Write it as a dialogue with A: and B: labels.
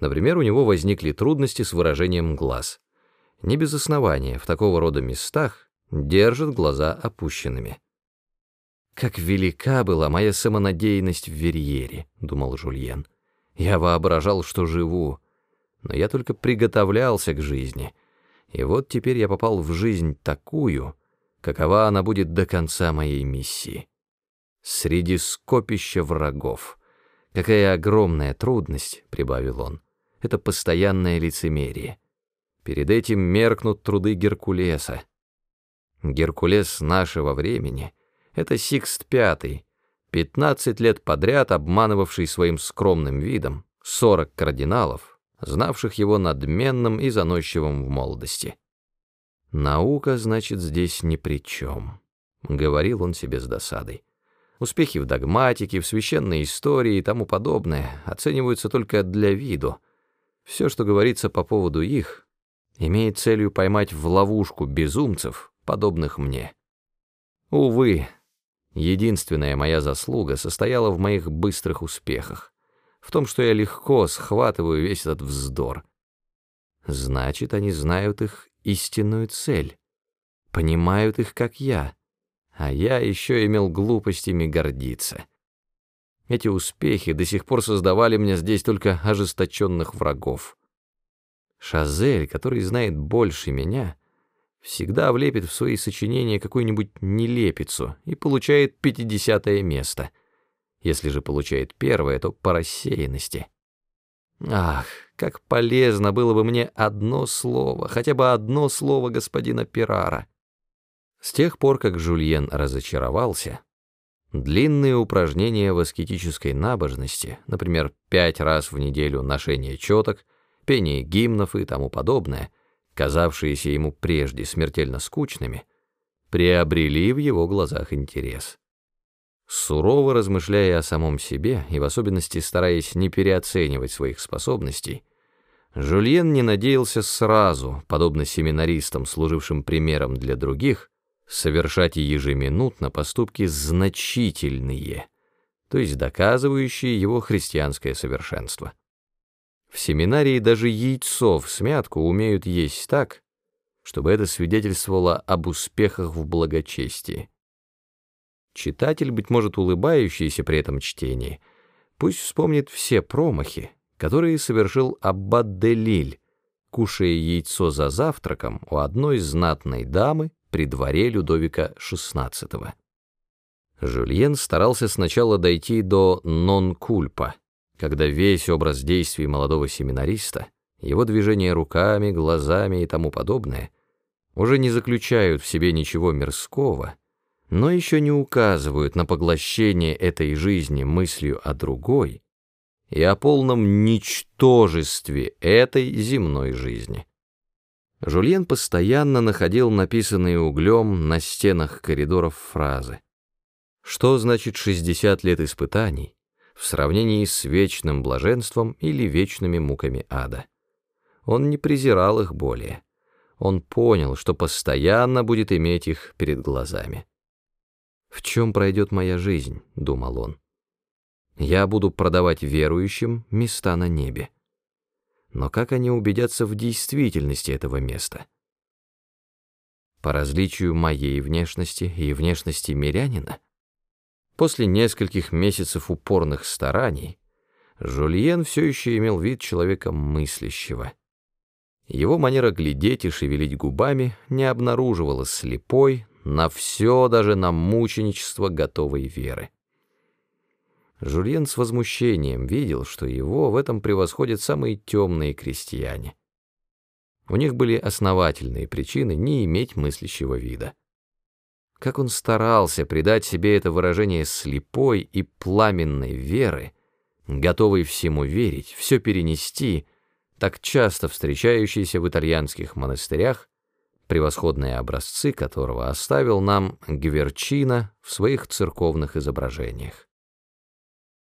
A: Например, у него возникли трудности с выражением глаз. Не без основания в такого рода местах держат глаза опущенными. «Как велика была моя самонадеянность в Верьере», — думал Жульен. «Я воображал, что живу, но я только приготовлялся к жизни, и вот теперь я попал в жизнь такую, какова она будет до конца моей миссии. Среди скопища врагов. Какая огромная трудность, — прибавил он, — это постоянное лицемерие. Перед этим меркнут труды Геркулеса. Геркулес нашего времени — это Сикст Пятый, пятнадцать лет подряд обманывавший своим скромным видом сорок кардиналов, знавших его надменным и заносчивым в молодости. «Наука, значит, здесь ни при чем», — говорил он себе с досадой. Успехи в догматике, в священной истории и тому подобное оцениваются только для виду. Все, что говорится по поводу их, имеет целью поймать в ловушку безумцев, подобных мне. Увы, единственная моя заслуга состояла в моих быстрых успехах, в том, что я легко схватываю весь этот вздор. Значит, они знают их истинную цель, понимают их, как я а я еще имел глупостями гордиться. Эти успехи до сих пор создавали мне здесь только ожесточенных врагов. Шазель, который знает больше меня, всегда влепит в свои сочинения какую-нибудь нелепицу и получает пятидесятое место. Если же получает первое, то по рассеянности. Ах, как полезно было бы мне одно слово, хотя бы одно слово господина Пирара. С тех пор, как Жульен разочаровался, длинные упражнения в аскетической набожности, например, пять раз в неделю ношение четок, пение гимнов и тому подобное, казавшиеся ему прежде смертельно скучными, приобрели в его глазах интерес. Сурово размышляя о самом себе и в особенности стараясь не переоценивать своих способностей, Жульен не надеялся сразу, подобно семинаристам, служившим примером для других, совершать ежеминутно поступки значительные, то есть доказывающие его христианское совершенство. В семинарии даже яйцо в смятку умеют есть так, чтобы это свидетельствовало об успехах в благочестии. Читатель, быть может, улыбающийся при этом чтении, пусть вспомнит все промахи, которые совершил Аббат де Лиль, кушая яйцо за завтраком у одной знатной дамы, при дворе Людовика XVI. Жюльен старался сначала дойти до нон-кульпа, когда весь образ действий молодого семинариста, его движения руками, глазами и тому подобное, уже не заключают в себе ничего мирского, но еще не указывают на поглощение этой жизни мыслью о другой и о полном ничтожестве этой земной жизни. Жульен постоянно находил написанные углем на стенах коридоров фразы. Что значит 60 лет испытаний в сравнении с вечным блаженством или вечными муками ада? Он не презирал их более. Он понял, что постоянно будет иметь их перед глазами. «В чем пройдет моя жизнь?» — думал он. «Я буду продавать верующим места на небе». Но как они убедятся в действительности этого места? По различию моей внешности и внешности мирянина? После нескольких месяцев упорных стараний Жульен все еще имел вид человека мыслящего. Его манера глядеть и шевелить губами не обнаруживала слепой, на все, даже на мученичество готовой веры. Жульен с возмущением видел, что его в этом превосходят самые темные крестьяне. У них были основательные причины не иметь мыслящего вида. Как он старался придать себе это выражение слепой и пламенной веры, готовой всему верить, все перенести, так часто встречающийся в итальянских монастырях, превосходные образцы которого оставил нам Гверчина в своих церковных изображениях.